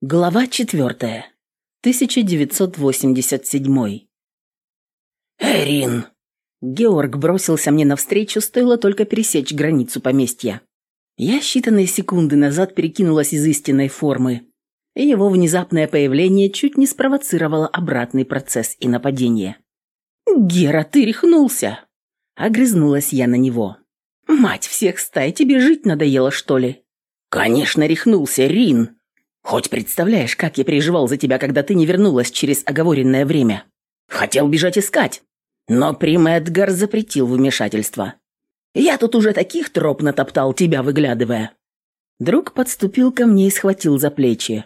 Глава четвертая. 1987. «Эрин!» Георг бросился мне навстречу, стоило только пересечь границу поместья. Я считанные секунды назад перекинулась из истинной формы, его внезапное появление чуть не спровоцировало обратный процесс и нападение. «Гера, ты рехнулся!» Огрызнулась я на него. «Мать всех стай, тебе жить надоело, что ли?» «Конечно, рехнулся, Рин!» Хоть представляешь, как я переживал за тебя, когда ты не вернулась через оговоренное время. Хотел бежать искать, но Прим Эдгар запретил вмешательство. Я тут уже таких троп натоптал, тебя выглядывая». Друг подступил ко мне и схватил за плечи.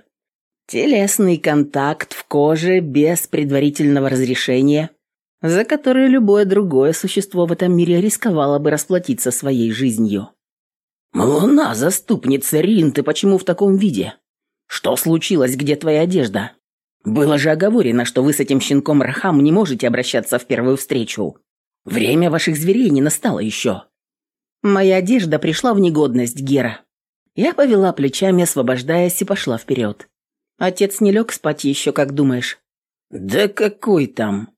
Телесный контакт в коже без предварительного разрешения, за который любое другое существо в этом мире рисковало бы расплатиться своей жизнью. «Луна, заступница Рин, ты почему в таком виде?» «Что случилось? Где твоя одежда?» «Было же оговорено, что вы с этим щенком Рахам не можете обращаться в первую встречу. Время ваших зверей не настало еще». Моя одежда пришла в негодность, Гера. Я повела плечами, освобождаясь, и пошла вперед. Отец не лег спать еще, как думаешь? Да какой там?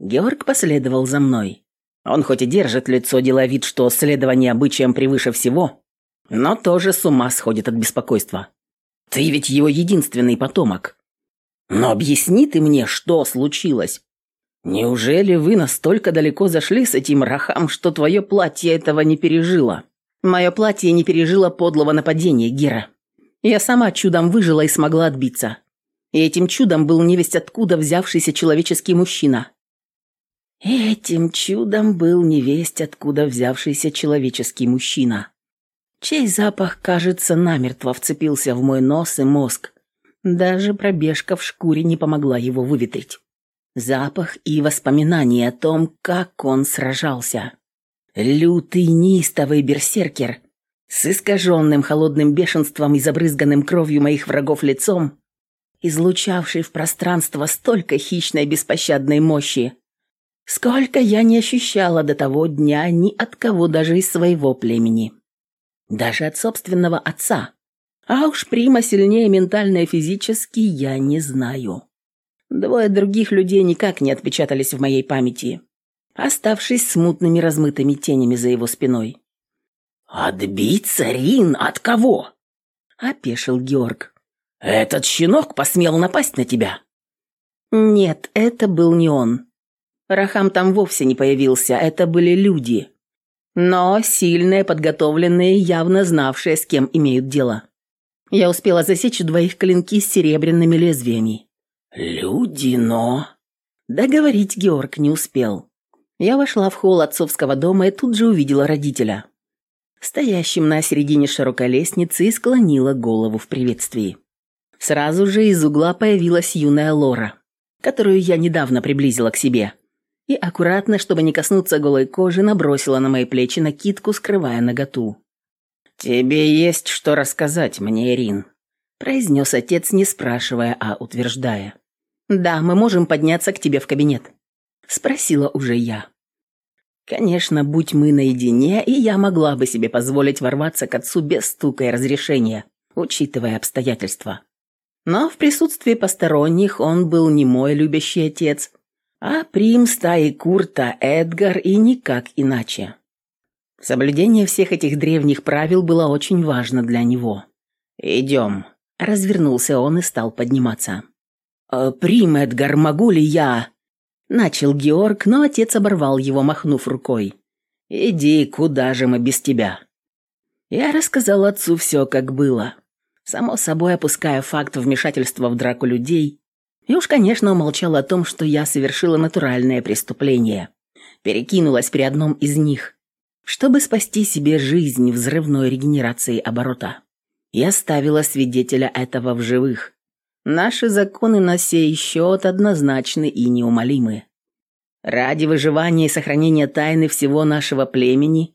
Георг последовал за мной. Он хоть и держит лицо, делая вид, что следование обычаям превыше всего, но тоже с ума сходит от беспокойства. Ты ведь его единственный потомок. Но объясни ты мне, что случилось. Неужели вы настолько далеко зашли с этим рахам, что твое платье этого не пережило? Мое платье не пережило подлого нападения, Гера. Я сама чудом выжила и смогла отбиться. И этим чудом был невесть откуда взявшийся человеческий мужчина. Этим чудом был невесть откуда взявшийся человеческий мужчина чей запах, кажется, намертво вцепился в мой нос и мозг. Даже пробежка в шкуре не помогла его выветрить. Запах и воспоминания о том, как он сражался. Лютый неистовый берсеркер с искаженным холодным бешенством и забрызганным кровью моих врагов лицом, излучавший в пространство столько хищной беспощадной мощи, сколько я не ощущала до того дня ни от кого даже из своего племени. Даже от собственного отца. А уж Прима сильнее ментально и физически я не знаю. Двое других людей никак не отпечатались в моей памяти, оставшись смутными размытыми тенями за его спиной. «Отбиться, Рин, от кого?» – опешил Георг. «Этот щенок посмел напасть на тебя?» «Нет, это был не он. Рахам там вовсе не появился, это были люди но сильные, подготовленные, явно знавшие, с кем имеют дело. Я успела засечь двоих клинки с серебряными лезвиями. «Люди, но...» Договорить Георг не успел. Я вошла в холл отцовского дома и тут же увидела родителя. Стоящим на середине широкой лестницы и склонила голову в приветствии. Сразу же из угла появилась юная Лора, которую я недавно приблизила к себе и аккуратно, чтобы не коснуться голой кожи, набросила на мои плечи накидку, скрывая наготу. «Тебе есть что рассказать мне, Ирин», – произнес отец, не спрашивая, а утверждая. «Да, мы можем подняться к тебе в кабинет», – спросила уже я. Конечно, будь мы наедине, и я могла бы себе позволить ворваться к отцу без стука и разрешения, учитывая обстоятельства. Но в присутствии посторонних он был не мой любящий отец, а Прим, стаи Курта, Эдгар и никак иначе. Соблюдение всех этих древних правил было очень важно для него. «Идем», — развернулся он и стал подниматься. «Э, «Прим, Эдгар, могу ли я?» Начал Георг, но отец оборвал его, махнув рукой. «Иди, куда же мы без тебя?» Я рассказал отцу все, как было. Само собой, опуская факт вмешательства в драку людей, и уж, конечно, умолчал о том, что я совершила натуральное преступление. Перекинулась при одном из них, чтобы спасти себе жизнь взрывной регенерации оборота. И оставила свидетеля этого в живых. Наши законы на сей счет однозначны и неумолимы. Ради выживания и сохранения тайны всего нашего племени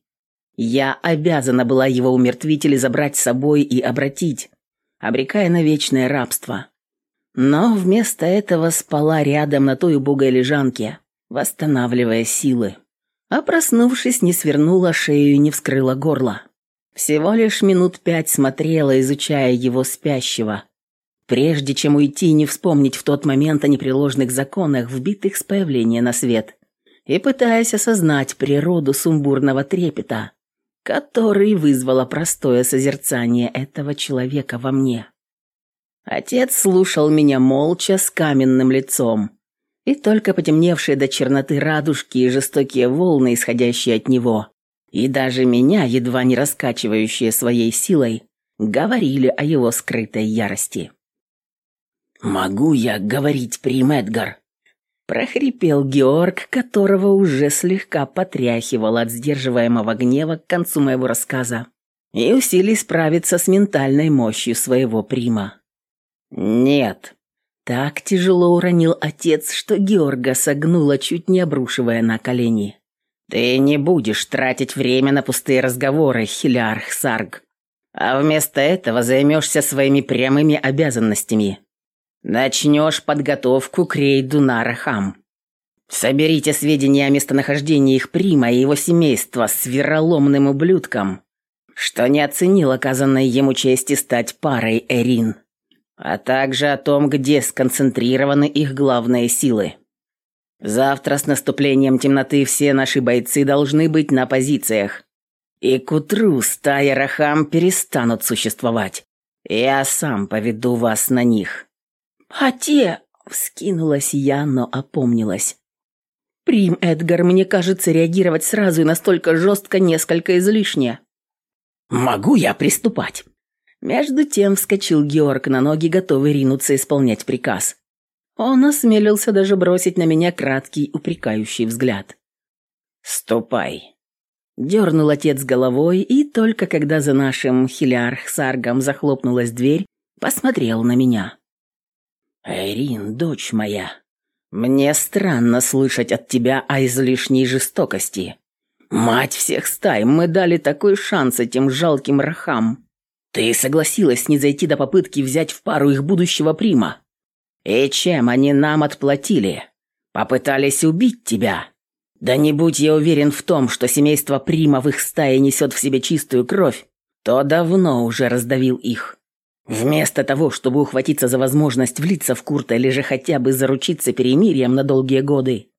я обязана была его умертвить или забрать с собой и обратить, обрекая на вечное рабство. Но вместо этого спала рядом на той убогой лежанке, восстанавливая силы. А проснувшись, не свернула шею и не вскрыла горло. Всего лишь минут пять смотрела, изучая его спящего, прежде чем уйти и не вспомнить в тот момент о непреложных законах, вбитых с появления на свет, и пытаясь осознать природу сумбурного трепета, который вызвало простое созерцание этого человека во мне. Отец слушал меня молча, с каменным лицом, и только потемневшие до черноты радужки и жестокие волны, исходящие от него, и даже меня, едва не раскачивающие своей силой, говорили о его скрытой ярости. «Могу я говорить, Прим Эдгар?» прохрипел Георг, которого уже слегка потряхивал от сдерживаемого гнева к концу моего рассказа, и усилий справиться с ментальной мощью своего прима. «Нет». Так тяжело уронил отец, что Георга согнула, чуть не обрушивая на колени. «Ты не будешь тратить время на пустые разговоры, Хилярх Сарг, а вместо этого займешься своими прямыми обязанностями. Начнешь подготовку к рейду на Рахам. Соберите сведения о местонахождении их прима и его семейства с вероломным ублюдком, что не оценил оказанной ему чести стать парой Эрин» а также о том, где сконцентрированы их главные силы. Завтра с наступлением темноты все наши бойцы должны быть на позициях. И к утру стая Рахам перестанут существовать. Я сам поведу вас на них». «А те...» — вскинулась я, но опомнилась. «Прим, Эдгар, мне кажется, реагировать сразу и настолько жестко несколько излишне». «Могу я приступать?» Между тем вскочил Георг на ноги, готовый ринуться исполнять приказ. Он осмелился даже бросить на меня краткий, упрекающий взгляд. «Ступай!» Дернул отец головой, и только когда за нашим хилярх-саргом захлопнулась дверь, посмотрел на меня. «Айрин, дочь моя, мне странно слышать от тебя о излишней жестокости. Мать всех стай, мы дали такой шанс этим жалким рахам. Ты согласилась не зайти до попытки взять в пару их будущего прима. И чем они нам отплатили? Попытались убить тебя. Да не будь я уверен в том, что семейство прима в их стае несет в себе чистую кровь, то давно уже раздавил их. Вместо того, чтобы ухватиться за возможность влиться в Курта или же хотя бы заручиться перемирием на долгие годы,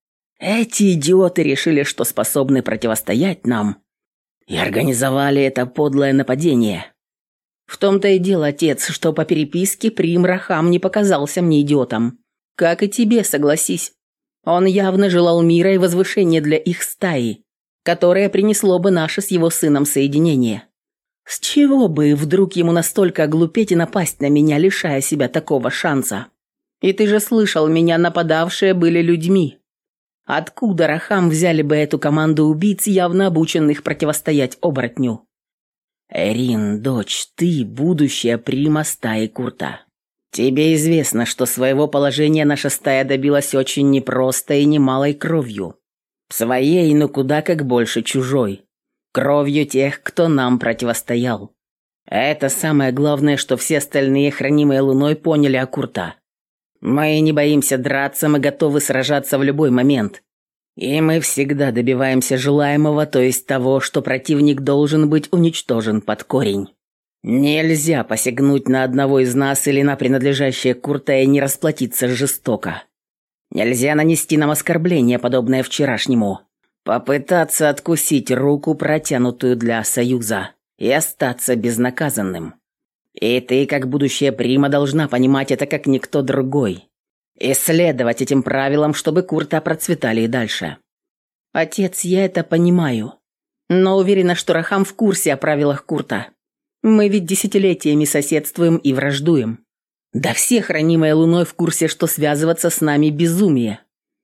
эти идиоты решили, что способны противостоять нам, и организовали это подлое нападение. В том-то и дело, отец, что по переписке Прим Рахам не показался мне идиотом. Как и тебе, согласись. Он явно желал мира и возвышения для их стаи, которое принесло бы наше с его сыном соединение. С чего бы вдруг ему настолько оглупеть и напасть на меня, лишая себя такого шанса? И ты же слышал, меня нападавшие были людьми. Откуда Рахам взяли бы эту команду убийц, явно обученных противостоять оборотню? «Эрин, дочь, ты будущая прима стаи Курта. Тебе известно, что своего положения наша стая добилась очень непросто и немалой кровью. Своей, но куда как больше чужой. Кровью тех, кто нам противостоял. Это самое главное, что все остальные, хранимые луной, поняли о Курта. Мы не боимся драться, мы готовы сражаться в любой момент. И мы всегда добиваемся желаемого, то есть того, что противник должен быть уничтожен под корень. Нельзя посягнуть на одного из нас или на принадлежащее Курта и не расплатиться жестоко. Нельзя нанести нам оскорбление, подобное вчерашнему. Попытаться откусить руку, протянутую для союза, и остаться безнаказанным. И ты, как будущая прима, должна понимать это как никто другой. И следовать этим правилам, чтобы Курта процветали и дальше. Отец, я это понимаю. Но уверена, что Рахам в курсе о правилах Курта. Мы ведь десятилетиями соседствуем и враждуем. Да все хранимые Луной в курсе, что связываться с нами безумие.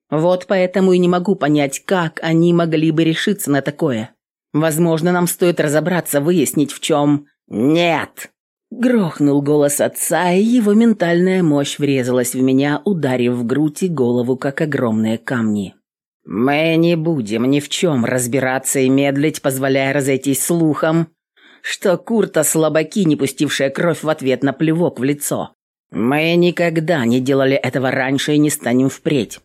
Вот поэтому и не могу понять, как они могли бы решиться на такое. Возможно, нам стоит разобраться, выяснить в чем... Нет! Грохнул голос отца, и его ментальная мощь врезалась в меня, ударив в грудь и голову, как огромные камни. «Мы не будем ни в чем разбираться и медлить, позволяя разойтись слухом, что Курта слабаки, не пустившая кровь в ответ на плевок в лицо. Мы никогда не делали этого раньше и не станем впредь.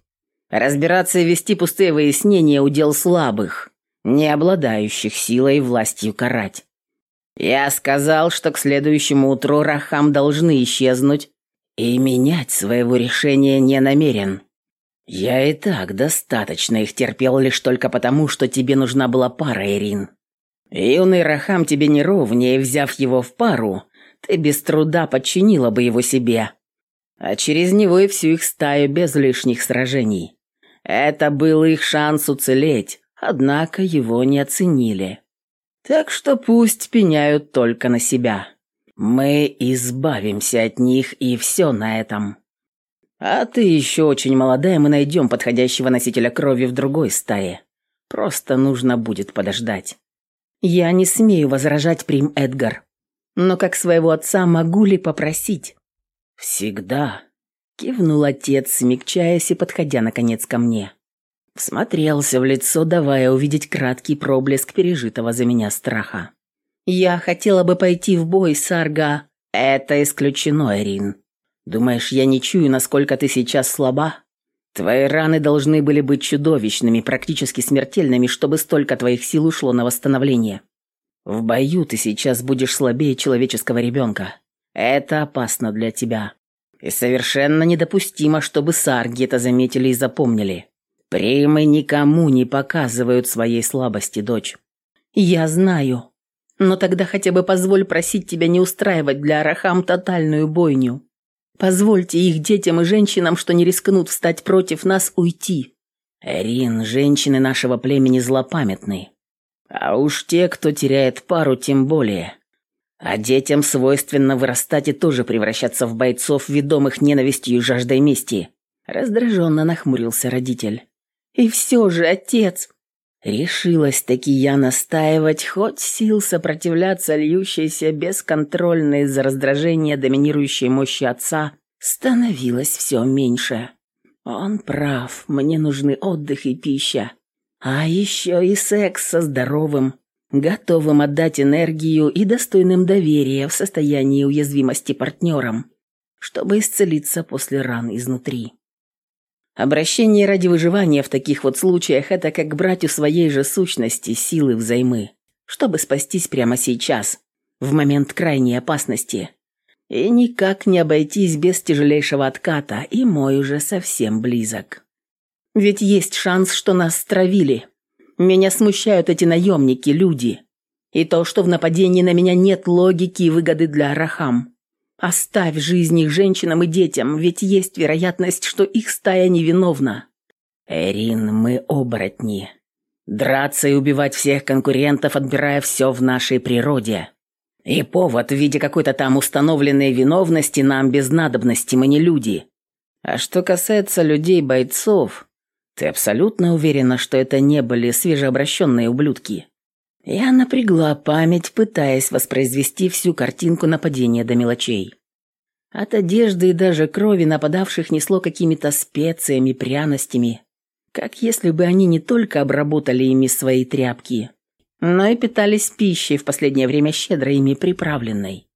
Разбираться и вести пустые выяснения – удел слабых, не обладающих силой и властью карать. Я сказал, что к следующему утру Рахам должны исчезнуть, И менять своего решения не намерен. Я и так достаточно их терпел лишь только потому, что тебе нужна была пара, Ирин. Юный Рахам тебе не ровнее, взяв его в пару, ты без труда подчинила бы его себе. А через него и всю их стаю без лишних сражений. Это был их шанс уцелеть, однако его не оценили. Так что пусть пеняют только на себя. Мы избавимся от них, и все на этом. А ты еще очень молодая, мы найдем подходящего носителя крови в другой стае. Просто нужно будет подождать. Я не смею возражать, Прим Эдгар. Но как своего отца могу ли попросить? Всегда. Кивнул отец, смягчаясь и подходя наконец ко мне. Всмотрелся в лицо, давая увидеть краткий проблеск пережитого за меня страха. «Я хотела бы пойти в бой, Сарга». «Это исключено, Эрин. Думаешь, я не чую, насколько ты сейчас слаба? Твои раны должны были быть чудовищными, практически смертельными, чтобы столько твоих сил ушло на восстановление. В бою ты сейчас будешь слабее человеческого ребенка. Это опасно для тебя. И совершенно недопустимо, чтобы сарги это заметили и запомнили. Примы никому не показывают своей слабости, дочь. Я знаю. Но тогда хотя бы позволь просить тебя не устраивать для Арахам тотальную бойню. Позвольте их детям и женщинам, что не рискнут встать против нас, уйти. Рин, женщины нашего племени злопамятны. А уж те, кто теряет пару, тем более. А детям свойственно вырастать и тоже превращаться в бойцов, ведомых ненавистью и жаждой мести. Раздраженно нахмурился родитель. И все же, отец, Решилась таки я настаивать, хоть сил сопротивляться льющейся бесконтрольно из-за раздражения доминирующей мощи отца становилось все меньше. Он прав, мне нужны отдых и пища. А еще и секс со здоровым, готовым отдать энергию и достойным доверия в состоянии уязвимости партнерам, чтобы исцелиться после ран изнутри. Обращение ради выживания в таких вот случаях – это как брать у своей же сущности силы взаймы, чтобы спастись прямо сейчас, в момент крайней опасности. И никак не обойтись без тяжелейшего отката, и мой уже совсем близок. Ведь есть шанс, что нас стравили. Меня смущают эти наемники, люди. И то, что в нападении на меня нет логики и выгоды для Арахам. Оставь жизнь их женщинам и детям, ведь есть вероятность, что их стая невиновна. Эрин, мы оборотни. Драться и убивать всех конкурентов, отбирая все в нашей природе. И повод в виде какой-то там установленной виновности нам без надобности, мы не люди. А что касается людей-бойцов, ты абсолютно уверена, что это не были свежеобращенные ублюдки? Я напрягла память, пытаясь воспроизвести всю картинку нападения до мелочей. От одежды и даже крови нападавших несло какими-то специями, пряностями, как если бы они не только обработали ими свои тряпки, но и питались пищей в последнее время щедро ими приправленной.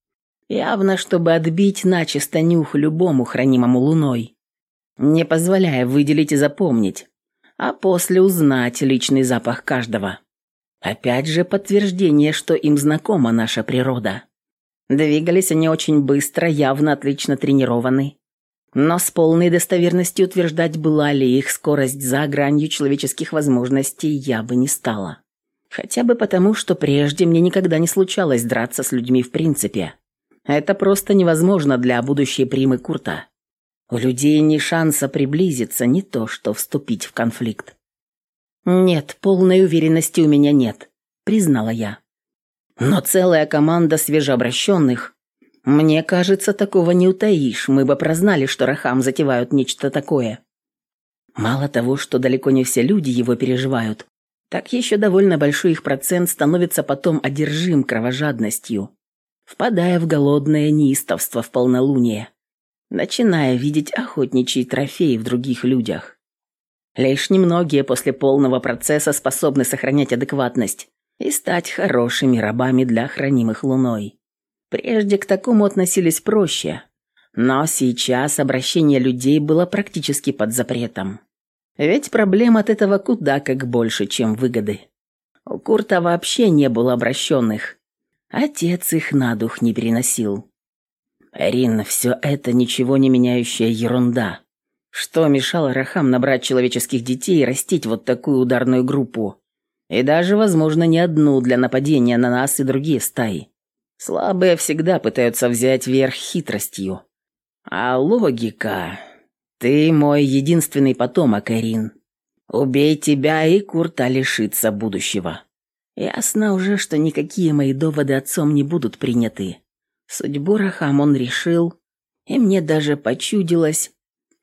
Явно, чтобы отбить начисто нюх любому хранимому луной, не позволяя выделить и запомнить, а после узнать личный запах каждого. Опять же подтверждение, что им знакома наша природа. Двигались они очень быстро, явно отлично тренированы. Но с полной достоверностью утверждать, была ли их скорость за гранью человеческих возможностей, я бы не стала. Хотя бы потому, что прежде мне никогда не случалось драться с людьми в принципе. Это просто невозможно для будущей примы Курта. У людей ни шанса приблизиться, не то что вступить в конфликт. «Нет, полной уверенности у меня нет», — признала я. «Но целая команда свежеобращенных. Мне кажется, такого не утаишь, мы бы прознали, что Рахам затевают нечто такое. Мало того, что далеко не все люди его переживают, так еще довольно большой их процент становится потом одержим кровожадностью, впадая в голодное неистовство в полнолуние, начиная видеть охотничьи трофеи в других людях. Лишь немногие после полного процесса способны сохранять адекватность и стать хорошими рабами для хранимых луной. Прежде к такому относились проще, но сейчас обращение людей было практически под запретом. Ведь проблем от этого куда как больше, чем выгоды. У Курта вообще не было обращенных. Отец их на дух не переносил. Рин, все это ничего не меняющая ерунда. Что мешало Рахам набрать человеческих детей и растить вот такую ударную группу? И даже, возможно, не одну для нападения на нас и другие стаи. Слабые всегда пытаются взять верх хитростью. А логика... Ты мой единственный потомок, Эрин. Убей тебя, и Курта лишится будущего. Ясно уже, что никакие мои доводы отцом не будут приняты. Судьбу Рахам он решил, и мне даже почудилось,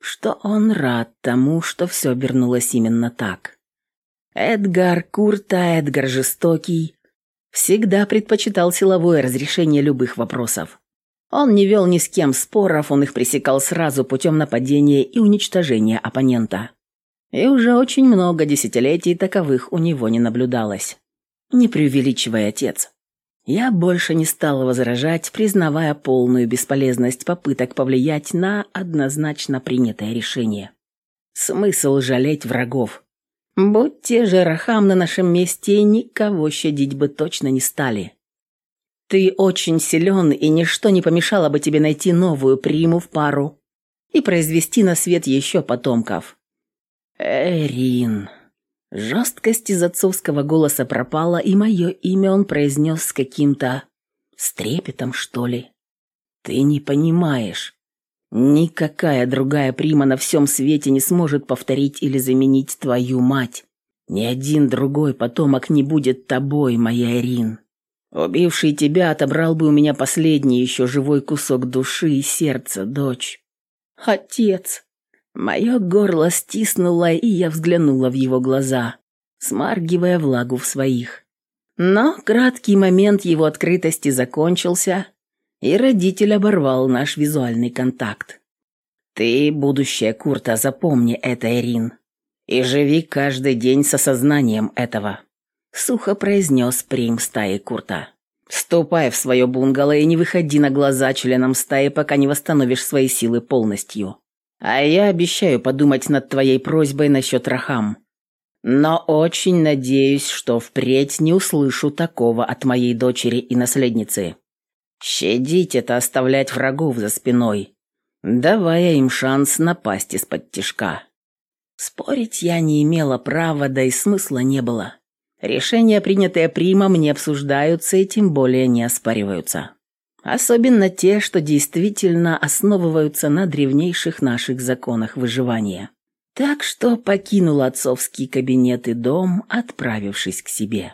что он рад тому, что все обернулось именно так. Эдгар Курта, Эдгар жестокий, всегда предпочитал силовое разрешение любых вопросов. Он не вел ни с кем споров, он их пресекал сразу путем нападения и уничтожения оппонента. И уже очень много десятилетий таковых у него не наблюдалось. Не преувеличивая отец. Я больше не стала возражать, признавая полную бесполезность попыток повлиять на однозначно принятое решение. Смысл жалеть врагов. Будь те же Рахам на нашем месте, никого щадить бы точно не стали. Ты очень силен, и ничто не помешало бы тебе найти новую приму в пару и произвести на свет еще потомков. Эрин. Жесткость из отцовского голоса пропала, и мое имя он произнес с каким-то... с трепетом, что ли. Ты не понимаешь. Никакая другая прима на всем свете не сможет повторить или заменить твою мать. Ни один другой потомок не будет тобой, моя Ирин. Убивший тебя отобрал бы у меня последний еще живой кусок души и сердца, дочь. Отец. Мое горло стиснуло, и я взглянула в его глаза, смаргивая влагу в своих. Но краткий момент его открытости закончился, и родитель оборвал наш визуальный контакт. «Ты, будущая Курта, запомни это, Эрин, и живи каждый день с осознанием этого», — сухо произнес прим стаи Курта. «Ступай в свое бунгало и не выходи на глаза членам стаи, пока не восстановишь свои силы полностью. А я обещаю подумать над твоей просьбой насчет Рахам. Но очень надеюсь, что впредь не услышу такого от моей дочери и наследницы. Щадить это оставлять врагов за спиной, давая им шанс напасть из-под тишка. Спорить я не имела права, да и смысла не было. Решения, принятые примом, не обсуждаются и тем более не оспариваются. Особенно те, что действительно основываются на древнейших наших законах выживания. Так что покинула отцовский кабинет и дом, отправившись к себе.